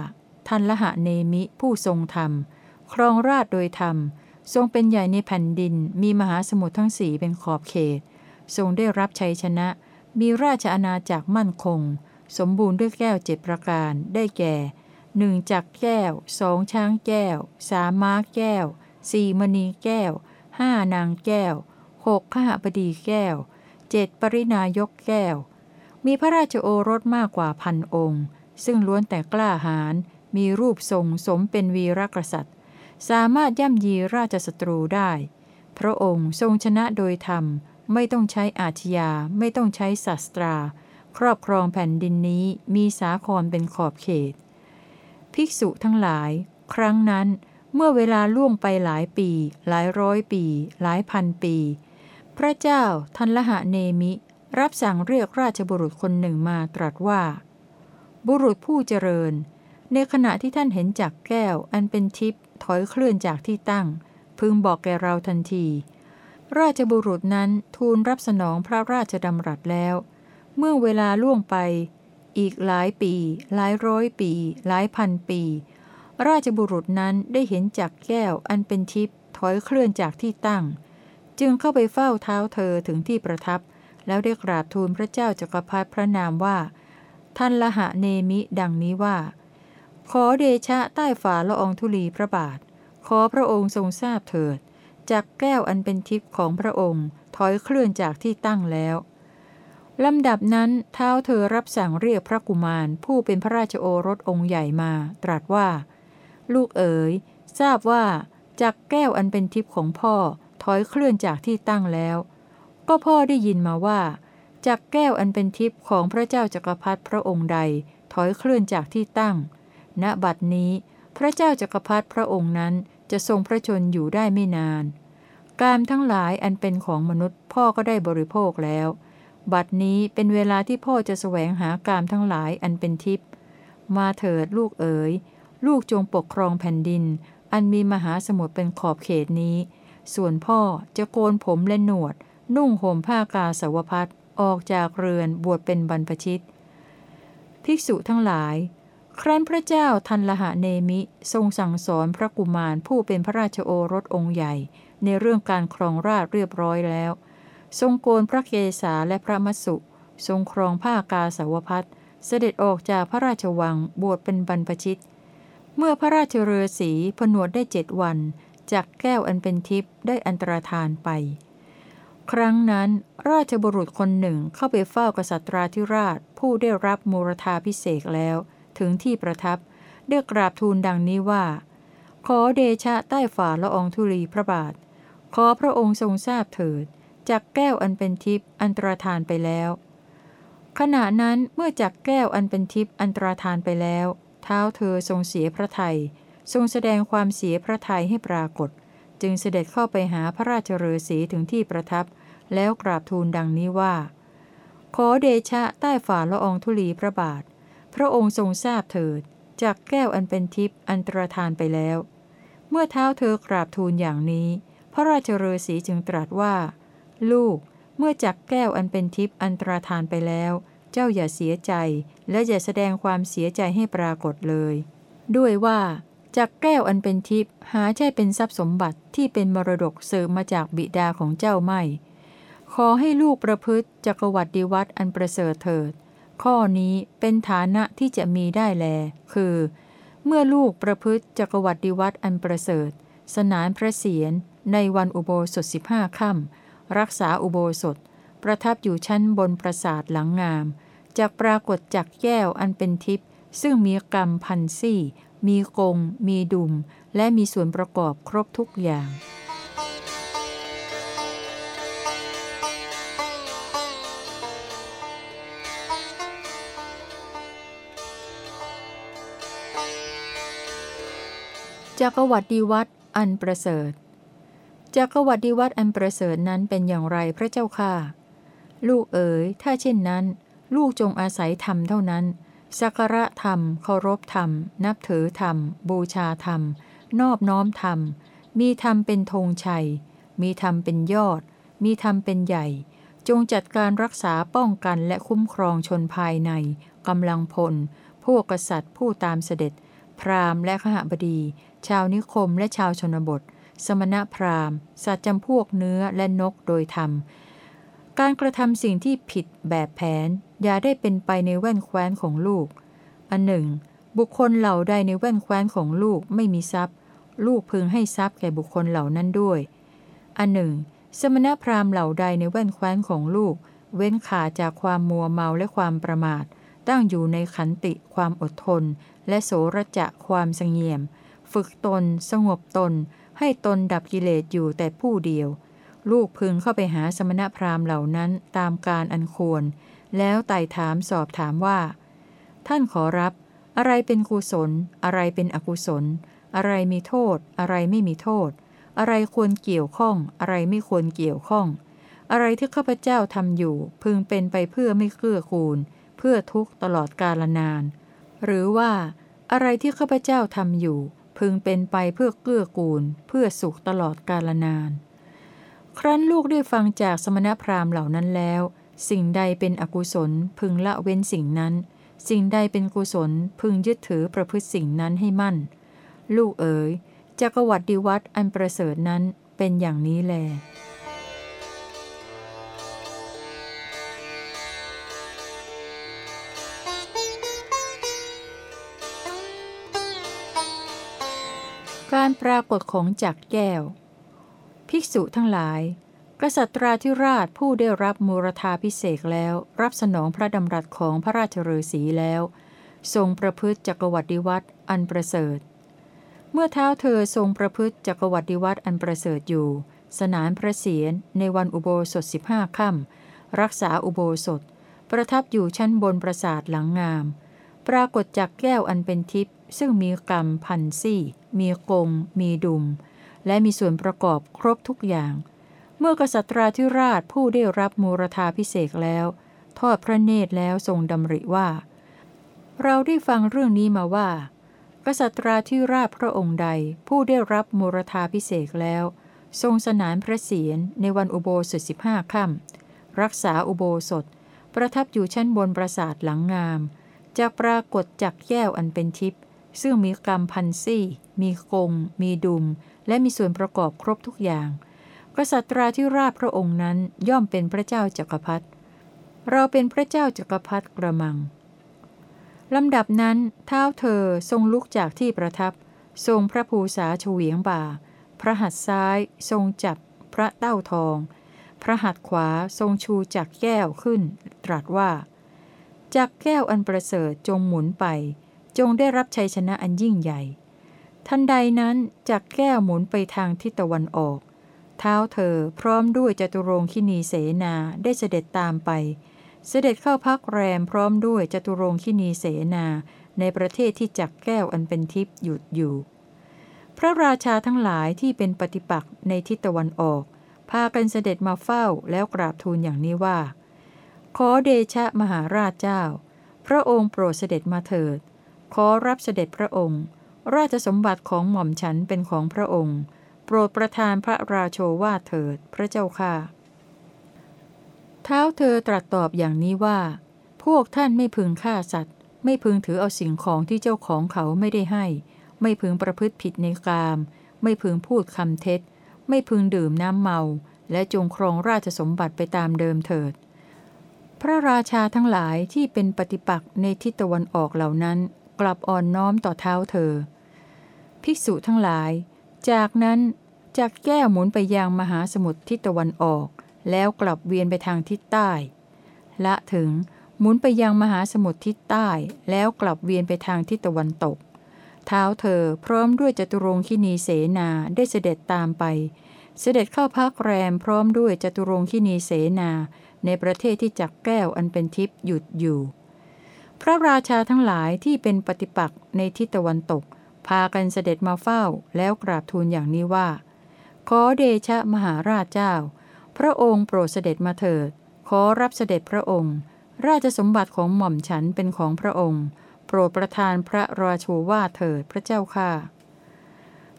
ทันละหะเนมิผู้ทรงธรรม ครองราชโดยธรรม ทรงเป็นใหญ่ในแผ่นดินมีมหาสมุทรทั้งสี่เป็นขอบเขต ทรงได้รับชัยชนะ มีราชอาณาจักรมั่นคง สมบูรณ์ด้วยแก้วเจ็ดประการได้แก่หนึ่งจักแก้วสองช้างแก้วสามม้าแก้วสี่มณีแก้ว ห้านางแก้วหกข้าบดีแก้วเจ็ดปรินายกแก้ว มีพระราชโอรสมากกว่าพันองค์ ซึ่งล้วนแต่กล้าหาญมีรูปทรงสมเป็นวีรกษัตริย์ สามารถย่ำยีราชศัตรูได้ พระองค์ทรงชนะโดยธรรม ไม่ต้องใช้อาชญา ไม่ต้องใช้ศาสตรา ครอบครองแผ่นดินนี้มีสาครเป็นขอบเขต ภิกษุทั้งหลาย ครั้งนั้น เมื่อเวลาล่วงไปหลายปี หลายร้อยปี หลายพันปี พระเจ้าทันละหะเนมิ รับสั่งเรียกราชบุรุษคนหนึ่งมาตรัสว่า บุรุษผู้เจริญ ในขณะที่ท่านเห็นจากแก้วอันเป็นทิพย์ถอยเคลื่อนจากที่ตั้ง พึงบอกแก่เราทันที ราชบุรุษนั้นทูลรับสนองพระราชดำรัสแล้ว เมื่อเวลาล่วงไป อีกหลายปี หลายร้อยปี หลายพันปี ราชบุรุษนั้นได้เห็นจากแก้วอันเป็นทิพย์ถอยเคลื่อนจากที่ตั้ง จึงเข้าไปเฝ้าเท้าเธอถึงที่ประทับ แล้วได้กราบทูลพระเจ้าจักรพรรดิพระนามว่า ท่านละหะเนมิดังนี้ว่า ขอเดชะใต้ฝ่าละอองธุลีพระบาท ขอพระองค์ทรงทราบเถิดจากแก้วอันเป็นทิพย์ของพระองค์ ถอยเคลื่อนจากที่ตั้งแล้วลำดับนั้นเท้าเธอรับสั่งเรียกพระกุมารผู้เป็นพระราชโอรสองค์ใหญ่มา ตรัสว่า ลูกเอ๋ยทราบว่าจากแก้วอันเป็นทิพย์ของพ่อถอยเคลื่อนจากที่ตั้งแล้ว ก็พ่อได้ยินมาว่าจากแก้วอันเป็นทิพย์ของพระเจ้าจักรพรรดิพระองค์ใด ถอยเคลื่อนจากที่ตั้ง ณบัดนี้ พระเจ้าจักรพรรดิพระองค์นั้นจะทรงพระชนอยู่ได้ไม่นาน กามทั้งหลายอันเป็นของมนุษย์พ่อก็ได้บริโภคแล้ว บัดนี้เป็นเวลาที่พ่อจะแสวงหากามทั้งหลายอันเป็นทิพย์มาเถิดลูกเอ๋ย ลูกจงปกครองแผ่นดิน อันมีมหาสมุทรเป็นขอบเขตนี้ ส่วนพ่อจะโกนผมและหนวด นุ่งห่มผ้ากาสาวพัดออกจากเรือนบวชเป็นบรรพชิต ภิกษุทั้งหลาย ครั้นพระเจ้าทันละหะเนมิทรงสั่งสอนพระกุมารผู้เป็นพระราชโอรสองค์ใหญ่ ในเรื่องการครองราชเรียบร้อยแล้ว ทรงโกนพระเกศาและพระมัสสุทรงครองผ้ากาสาวพัดเสด็จออกจากพระราชวังบวชเป็นบรรพชิต เมื่อพระราชเรือสีผนวดได้เจ็ดวัน จากแก้วอันเป็นทิพย์ได้อันตรธานไป ครั้งนั้นราชบุรุษคนหนึ่งเข้าไปเฝ้ากษัตราธิราชผู้ได้รับมูรธาพิเศษแล้ว ถึงที่ประทับได้กราบทูลดังนี้ว่า ขอเดชะใต้ฝ่าละอองธุลีพระบาท ขอพระองค์ทรงทราบเถิดจากแก้วอันเป็นทิพย์อันตรธานไปแล้ว ขณะนั้นเมื่อจักแก้วอันเป็นทิพย์อันตรธานไปแล้ว เท้าเธอทรงเสียพระไทยทรงแสดงความเสียพระไทยให้ปรากฏ จึงเสด็จเข้าไปหาพระราชเรือสีถึงที่ประทับ แล้วกราบทูลดังนี้ว่า ขอเดชะใต้ฝ่าละอองธุลีพระบาท พระองค์ทรงทราบเถิดจากแก้วอันเป็นทิพย์อันตรธานไปแล้ว เมื่อเท้าเธอกราบทูลอย่างนี้ พระราชฤาษีจึงตรัสว่า ลูกเมื่อจักแก้วอันเป็นทิพย์อันตรธานไปแล้ว เจ้าอย่าเสียใจ และอย่าแสดงความเสียใจให้ปรากฏเลย ด้วยว่าจากแก้วอันเป็นทิพย์หาใช่เป็นทรัพย์สมบัติที่เป็นมรดกเสริมมาจากบิดาของเจ้าไม่ ขอให้ลูกประพฤติจักวัติวัตอันประเสริฐเถิด ข้อนี้เป็นฐานะที่จะมีได้แล คือ เมื่อลูกประพฤติจักวัติวัตอันประเสริฐ สนานพระเศียรในวันอุโบสถสิบห้าค่ำรักษาอุโบสถ ประทับอยู่ชั้นบนปราสาทหลังงาม จากปรากฏจากแก้วอันเป็นทิพย์ซึ่งมีกรรมพันซี่ มีกง มีดุม และมีส่วนประกอบครบทุกอย่าง จักรวรรดิวัดอันประเสริฐจักรวรรดิวัดอันประเสริฐนั้นเป็นอย่างไรพระเจ้าค่ะ ลูกเอ๋ยถ้าเช่นนั้น ลูกจงอาศัยธรรมเท่านั้น สักระธรรม เคารพธรรม นับถือธรรม บูชาธรรม นอบน้อมธรรม มีธรรมเป็นธงชัย มีธรรมเป็นยอด มีธรรมเป็นใหญ่ จงจัดการรักษาป้องกันและคุ้มครองชนภายใน กำลังพล พวกกษัตริย์ผู้ตามเสด็จ พราหมณ์และขหบดี ชาวนิคมและชาวชนบท สมณพราหมณ์ สัตว์จำพวกเนื้อและนกโดยธรรม การกระทำสิ่งที่ผิดแบบแผน อย่าได้เป็นไปในแว่นแคว้นของลูก อันหนึ่ง บุคคลเหล่าใดในแว่นแคว้นของลูกไม่มีทรัพย์ ลูกพึงให้ทรัพย์แก่บุคคลเหล่านั้นด้วย อันหนึ่ง สมณพราหมณ์เหล่าใดในแว่นแคว้นของลูก เว้นขาจากความมัวเมาและความประมาท ตั้งอยู่ในขันติความอดทน และโสระจะความสงเงียม ฝึกตน สงบตน ให้ตนดับกิเลสอยู่แต่ผู้เดียว ลูกพึงเข้าไปหาสมณพราหมณ์เหล่านั้นตามการอันควร แล้วไต่ถามสอบถามว่า ท่านขอรับ อะไรเป็นกุศล อะไรเป็นอกุศล อะไรมีโทษ อะไรไม่มีโทษ อะไรควรเกี่ยวข้อง อะไรไม่ควรเกี่ยวข้อง อะไรที่ข้าพเจ้าทำอยู่ พึงเป็นไปเพื่อไม่เกื้อกูล เพื่อทุกตลอดกาลนาน หรือว่าอะไรที่ข้าพเจ้าทำอยู่ พึงเป็นไปเพื่อเกื้อกูล เพื่อสุขตลอดกาลนาน ครั้นลูกได้ฟังจากสมณพราหมณ์เหล่านั้นแล้ว สิ่งใดเป็นอกุศลพึงละเว้นสิ่งนั้น สิ่งใดเป็นกุศลพึงยึดถือประพฤติสิ่งนั้นให้มั่น ลูกเอ๋ยจักวัดดิวัตอันประเสริฐนั้นเป็นอย่างนี้แลการปรากฏของจักแก้ว ภิกษุทั้งหลาย กษัตราธิราชผู้ได้รับมูรธาพิเศษแล้ว รับสนองพระดำรัสของพระราชฤาษีแล้ว ทรงประพฤติจักรวรรดิวัตรอันประเสริฐ เมื่อเท้าเธอทรงประพฤติจักรวรรดิวัตรอันประเสริฐอยู่ สนานพระเศียรในวันอุโบสถสิบห้าค่ำรักษาอุโบสถ ประทับอยู่ชั้นบนปราสาทหลังงาม ปรากฏจากแก้วอันเป็นทิพย์ซึ่งมีกรรมพันซี่ มีกง มีดุม และมีส่วนประกอบครบทุกอย่าง เมื่อกษัตราธิราชผู้ได้รับมูรธาพิเศษแล้ว ทอดพระเนตรแล้วทรงดำริว่า เราได้ฟังเรื่องนี้มาว่า กษัตราธิราชพระองค์ใดผู้ได้รับมูรธาพิเศษแล้ว ทรงสนานพระเศียรในวันอุโบสถสิบห้าค่ำรักษาอุโบสถ ประทับอยู่ชั้นบนปราสาทหลังงามจากปรากฏจากแก้วอันเป็นทิพย์ซึ่งมีกรรมพันซี่ มีกง มีดุม และมีส่วนประกอบครบทุกอย่าง กษัตราที่ราชพระองค์นั้นย่อมเป็นพระเจ้าจักรพรรดิเราเป็นพระเจ้าจักรพรรดิกระมังลำดับนั้นเท้าเธอทรงลุกจากที่ประทับ ทรงพระภูษาเฉวียงบ่า พระหัตถ์ซ้ายทรงจับพระเต้าทอง พระหัตถ์ขวาทรงชูจักแก้วขึ้น ตรัสว่าจักแก้วอันประเสริฐจงหมุนไป จงได้รับชัยชนะอันยิ่งใหญ่ ทันใดนั้นจักแก้วหมุนไปทางทิศตะวันออก เท้าเธอพร้อมด้วยจตุรงคินีเสนาได้เสด็จตามไป เสด็จเข้าพักแรมพร้อมด้วยจตุรงคินีเสนาในประเทศที่จักแก้วอันเป็นทิพย์หยุดอยู่ พระราชาทั้งหลายที่เป็นปฏิปักษ์ในทิศตะวันออก พากันเสด็จมาเฝ้าแล้วกราบทูลอย่างนี้ว่า ขอเดชะมหาราชเจ้า พระองค์โปรดเสด็จมาเถิด ขอรับเสด็จพระองค์ ราชสมบัติของหม่อมฉันเป็นของพระองค์ ปรดประทานพระราโชวาเถิดพระเจ้าค่ะ เท้าเธอตรัสตอบอย่างนี้ว่า พวกท่านไม่พึงฆ่าสัตว์ ไม่พึงถือเอาสิ่งของที่เจ้าของเขาไม่ได้ให้ ไม่พึงประพฤติผิดในกาม ไม่พึงพูดคำเท็จ ไม่พึงดื่มน้ำเมา และจงครองราชสมบัติไปตามเดิมเถิด พระราชาทั้งหลายที่เป็นปฏิปักษ์ในทิศตะวันออกเหล่านั้น กลับอ่อนน้อมต่อเท้าเธอ ภิกษุทั้งหลาย จากนั้นจากแก้วหมุนไปยังมหาสมุทรทิศตะวันออก แล้วกลับเวียนไปทางทิศใต้ ละถึงหมุนไปยังมหาสมุทรทิศใต้ แล้วกลับเวียนไปทางทิศตะวันตก เท้าเธอพร้อมด้วยจตุรงคินีเสนาได้เสด็จตามไป เสด็จเข้าพักแรมพร้อมด้วยจตุรงคินีเสนา ในประเทศที่จักแก้วอันเป็นทิพย์หยุดอยู่ พระราชาทั้งหลายที่เป็นปฏิปักษ์ในทิศตะวันตก พากันเสด็จมาเฝ้าแล้วกราบทูลอย่างนี้ว่า ขอเดชะมหาราชเจ้า พระองค์โปรดเสด็จมาเถิด ขอรับเสด็จพระองค์ ราชสมบัติของหม่อมฉันเป็นของพระองค์ โปรดประทานพระราชูว่าเถิดพระเจ้าค่ะ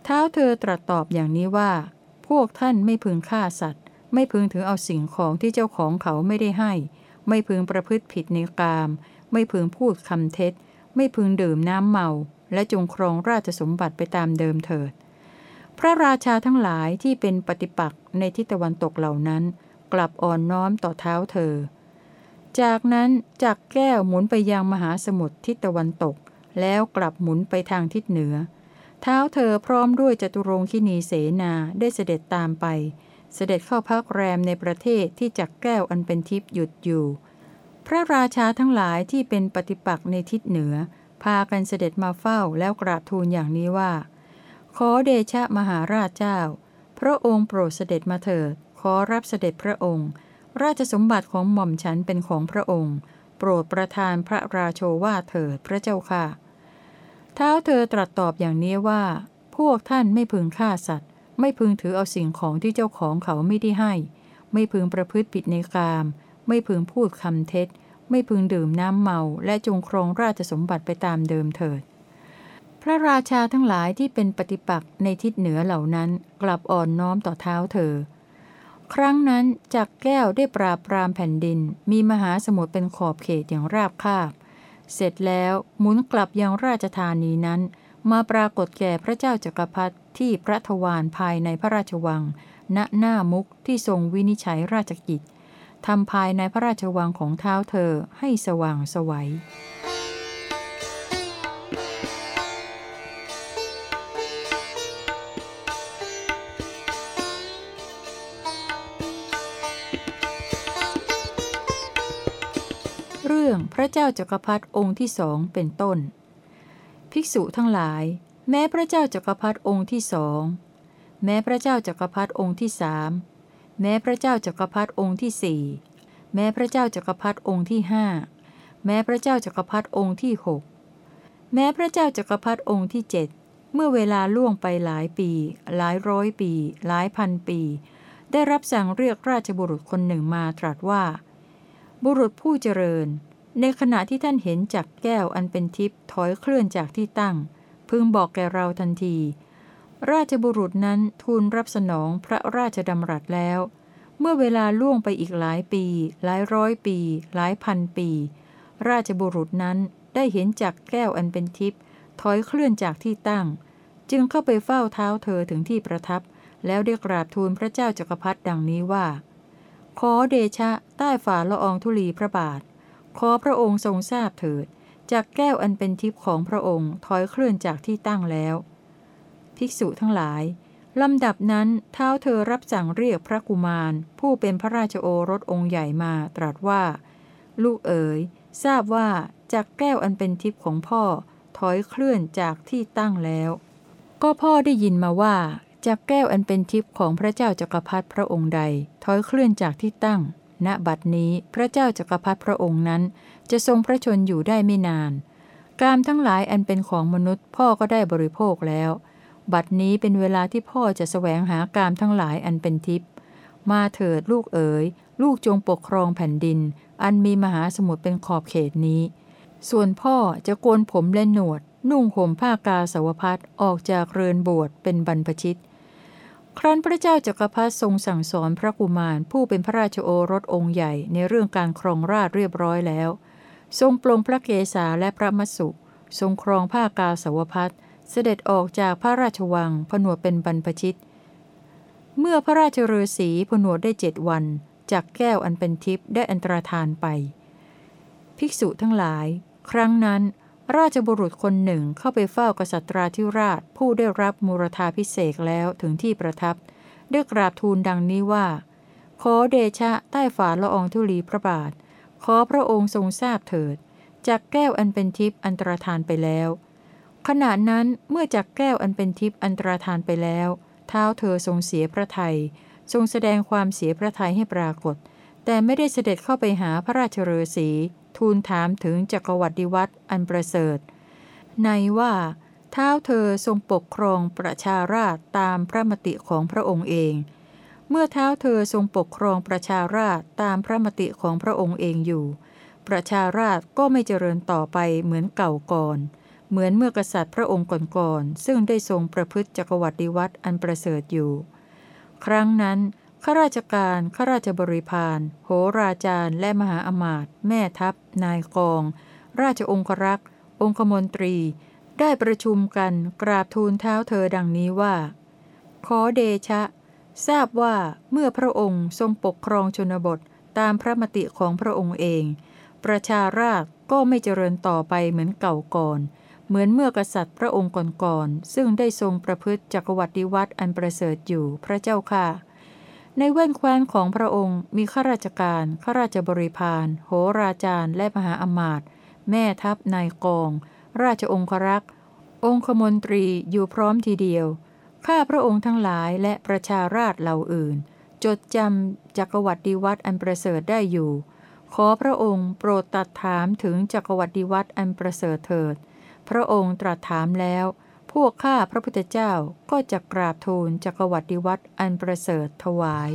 เท้าเธอตรัสตอบอย่างนี้ว่า พวกท่านไม่พึงฆ่าสัตว์ ไม่พึงถือเอาสิ่งของที่เจ้าของเขาไม่ได้ให้ ไม่พึงประพฤติผิดในกาม ไม่พึงพูดคำเท็จ ไม่พึงดื่มน้ำเมา และจงครองราชสมบัติไปตามเดิมเถิด พระราชาทั้งหลายที่เป็นปฏิปักษ์ในทิศตะวันตกเหล่านั้น กลับอ่อนน้อมต่อเท้าเธอ จากนั้นจักแก้วหมุนไปยังมหาสมุทรทิศตะวันตก แล้วกลับหมุนไปทางทิศเหนือ เท้าเธอพร้อมด้วยจตุรงคินีเสนาได้เสด็จตามไป เสด็จเข้าพักแรมในประเทศที่จักแก้วอันเป็นทิพย์หยุดอยู่ พระราชาทั้งหลายที่เป็นปฏิปักษ์ในทิศเหนือ พากันเสด็จมาเฝ้าแล้วกราบทูลอย่างนี้ว่า ขอเดชะมหาราชเจ้า พระองค์โปรดเสด็จมาเถิด ขอรับเสด็จพระองค์ ราชสมบัติของหม่อมฉันเป็นของพระองค์ โปรดประทานพระราโชวาเถิดพระเจ้าค่ะ เท้าเธอตรัสตอบอย่างนี้ว่า พวกท่านไม่พึงฆ่าสัตว์ ไม่พึงถือเอาสิ่งของที่เจ้าของเขาไม่ได้ให้ ไม่พึงประพฤติผิดในกาม ไม่พึงพูดคำเท็จ ไม่พึงดื่มน้ำเมาและจงครองราชสมบัติไปตามเดิมเถิด พระราชาทั้งหลายที่เป็นปฏิปักษ์ในทิศเหนือเหล่านั้นกลับอ่อนน้อมต่อเท้าเธอ ครั้งนั้นจักแก้วได้ปราบปรามแผ่นดิน มีมหาสมุทรเป็นขอบเขตอย่างราบคาบ เสร็จแล้วหมุนกลับยังราชธานีนั้น มาปรากฏแก่พระเจ้าจักรพรรดิที่พระทวารภายในพระราชวัง ณหน้ามุกที่ทรงวินิจฉัยราชกิจ ทำภายในพระราชวังของเท้าเธอให้สว่างสวัยเรื่องพระเจ้าจักรพรรดิองค์ที่สองเป็นต้น ภิกษุทั้งหลาย แม้พระเจ้าจักรพรรดิองค์ที่สอง แม้พระเจ้าจักรพรรดิองค์ที่สาม แม้พระเจ้าจักรพรรดิองค์ที่สี่แม้พระเจ้าจักรพรรดิองค์ที่ห้าแม้พระเจ้าจักรพรรดิองค์ที่หกแม้พระเจ้าจักรพรรดิองค์ที่เจ็ดเมื่อเวลาล่วงไปหลายปี หลายร้อยปี หลายพันปี ได้รับสั่งเรียกราชบุรุษคนหนึ่งมาตรัสว่า บุรุษผู้เจริญ ในขณะที่ท่านเห็นจักแก้วอันเป็นทิพย์ถอยเคลื่อนจากที่ตั้ง พึงบอกแก่เราทันที ราชบุรุษนั้นทูลรับสนองพระราชดำรัสแล้ว เมื่อเวลาล่วงไปอีกหลายปี หลายร้อยปี หลายพันปี ราชบุรุษนั้นได้เห็นจักแก้วอันเป็นทิพย์ถอยเคลื่อนจากที่ตั้ง จึงเข้าไปเฝ้าเท้าเธอถึงที่ประทับ แล้วได้กราบทูลพระเจ้าจักรพรรดิดังนี้ว่า ขอเดชะใต้ฝ่าละอองธุลีพระบาท ขอพระองค์ทรงทราบเถิด จากแก้วอันเป็นทิพย์ของพระองค์ถอยเคลื่อนจากที่ตั้งแล้ว ภิกษุทั้งหลาย ลำดับนั้นเท้าเธอรับสั่งเรียกพระกุมาร ผู้เป็นพระราชโอรสองค์ใหญ่มาตรัสว่า ลูกเอ๋ย ทราบว่าจากแก้วอันเป็นทิพย์ของพ่อ ถอยเคลื่อนจากที่ตั้งแล้ว ก็พ่อได้ยินมาว่าจากแก้วอันเป็นทิพย์ของพระเจ้าจักรพรรดิพระองค์ใด ถอยเคลื่อนจากที่ตั้ง ณบัดนี้พระเจ้าจักรพรรดิพระองค์นั้น จะทรงพระชนอยู่ได้ไม่นาน กามทั้งหลายอันเป็นของมนุษย์พ่อก็ได้บริโภคแล้ว บัดนี้เป็นเวลาที่พ่อจะแสวงหากามทั้งหลายอันเป็นทิพย์ มาเถิดลูกเอ๋ย ลูกจงปกครองแผ่นดิน อันมีมหาสมุทรเป็นขอบเขตนี้ ส่วนพ่อจะโกนผมและหนวด นุ่งห่มผ้ากาสาวพัดออกจากเรือนบวชเป็นบรรพชิต ครั้นพระเจ้าจักรพรรดิทรงสั่งสอนพระกุมารผู้เป็นพระราชโอรสองค์ใหญ่ในเรื่องการครองราชเรียบร้อยแล้ว ทรงปลงพระเกศาและพระมัสสุทรงครองผ้ากาสาวพัด เสด็จออกจากพระราชวังผนวดเป็นบรรพชิต เมื่อพระราชฤาษีผนวดได้เจ็ดวันจากแก้วอันเป็นทิพย์ได้อันตรธานไป ภิกษุทั้งหลาย ครั้งนั้นราชบุรุษคนหนึ่งเข้าไปเฝ้ากษัตราธิราชผู้ได้รับมูรธาพิเศษแล้วถึงที่ประทับได้กราบทูลดังนี้ว่า ขอเดชะใต้ฝ่าละอองธุลีพระบาท ขอพระองค์ทรงทราบเถิด จากแก้วอันเป็นทิพย์อันตรธานไปแล้ว ขณะนั้นเมื่อจากแก้วอันเป็นทิพย์อันตรธานไปแล้ว เท้าเธอทรงเสียพระไทย ทรงแสดงความเสียพระไทยให้ปรากฏ แต่ไม่ได้เสด็จเข้าไปหาพระราชฤาษีทูลถามถึงจักรวรรดิวัตรอันประเสริฐ ในว่า เท้าเธอทรงปกครองประชาราชตามพระมติของพระองค์เอง เมื่อเท้าเธอทรงปกครองประชาราชตามพระมติของพระองค์เองอยู่ ประชาราชก็ไม่เจริญต่อไปเหมือนเก่าก่อน เหมือนเมื่อกษัตริย์พระองค์ก่อนๆซึ่งได้ทรงประพฤติจักรวรรดิวัตรอันประเสริฐอยู่ ครั้งนั้นข้าราชการข้าราชบริพารโหราจารย์ และมหาอมาตย์แม่ทัพ นายกอง ราชองครักษ์ องคมนตรี ได้ประชุมกันกราบทูลเท้าเธอดังนี้ว่า ขอเดชะ ทราบว่าเมื่อพระองค์ทรงปกครองชนบทตามพระมติของพระองค์เอง ประชาราชก็ไม่เจริญต่อไปเหมือนเก่าก่อน เหมือนเมื่อกษัตริย์พระองค์ก่อนๆซึ่งได้ทรงประพฤติจักรวรรดิวัตรอันประเสริฐอยู่พระเจ้าค่ะ ในแว่นแคว้นของพระองค์มีข้าราชการข้าราชบริพารโหราจารย์ และมหาอมาตย์แม่ทัพนายกอง ราชองครักษ์องคมนตรีอยู่พร้อมทีเดียวข้าพระองค์ทั้งหลายและประชาราชเหล่าอื่น จดจำจักรวรรดิวัตรอันประเสริฐได้อยู่ ขอพระองค์โปรดตรัสถามถึงจักรวรรดิวัตรอันประเสริฐเถิด พระองค์ตรัสถามแล้ว พวกข้าพระพุทธเจ้าก็จะกราบทูลจักรวรรดิวัตรอันประเสริฐถวาย